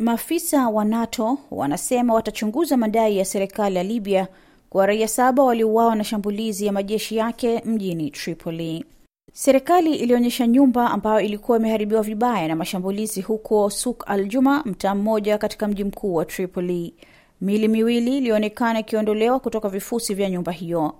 Maafisa wa NATO wanasema watachunguza madai ya serikali ya Libya kwa raia saba waliuawa na shambulizi ya majeshi yake mjini Tripoli. Serikali ilionyesha nyumba ambayo ilikuwa imeharibiwa vibaya na mashambulizi huko Suk al Juma, mtaa mmoja katika mji mkuu wa Tripoli. Mili miwili ilionekana ikiondolewa kutoka vifusi vya nyumba hiyo.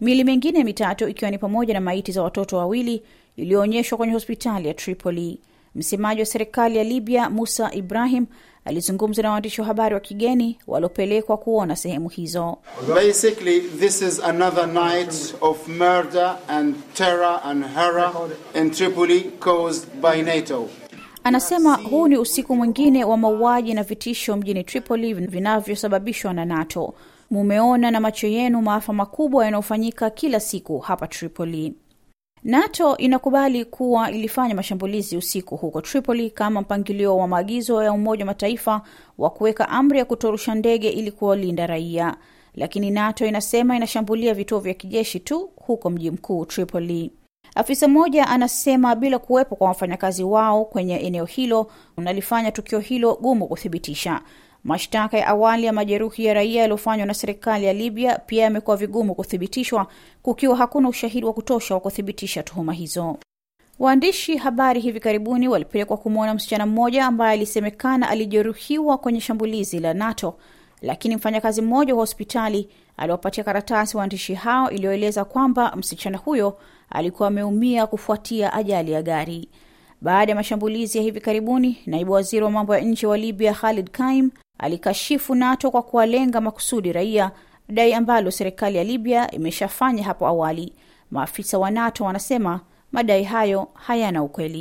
Mili mingine mitatu ikiwa ni pamoja na maiti za watoto wawili iliyoonyeshwa kwenye hospitali ya Tripoli. Msemaji wa serikali ya Libya Musa Ibrahim alizungumza na waandishi wa habari wa kigeni waliopelekwa kuona sehemu hizo. Basically, this is another night of murder and terror and horror in Tripoli caused by NATO. Anasema huu ni usiku mwingine wa mauaji na vitisho mjini Tripoli vinavyosababishwa na NATO. Mumeona na macho yenu maafa makubwa yanayofanyika kila siku hapa Tripoli. NATO inakubali kuwa ilifanya mashambulizi usiku huko Tripoli kama mpangilio wa maagizo ya Umoja wa Mataifa wa kuweka amri ya kutorusha ndege ili kuwalinda raia, lakini NATO inasema inashambulia vituo vya kijeshi tu huko mji mkuu Tripoli. Afisa mmoja anasema bila kuwepo kwa wafanyakazi wao kwenye eneo hilo unalifanya tukio hilo gumu kuthibitisha. Mashtaka ya awali ya majeruhi ya raia yaliyofanywa na serikali ya Libya pia yamekuwa vigumu kuthibitishwa kukiwa hakuna ushahidi wa kutosha wa kuthibitisha tuhuma hizo. Waandishi habari hivi karibuni walipelekwa kumwona msichana mmoja ambaye alisemekana alijeruhiwa kwenye shambulizi la NATO, lakini mfanyakazi mmoja wa hospitali aliwapatia karatasi waandishi hao iliyoeleza kwamba msichana huyo alikuwa ameumia kufuatia ajali ya gari. Baada ya mashambulizi ya hivi karibuni, naibu waziri wa mambo ya nje wa Libya Khalid Kaim alikashifu NATO kwa kuwalenga makusudi raia, dai ambalo serikali ya Libya imeshafanya hapo awali. Maafisa wa NATO wanasema madai hayo hayana ukweli.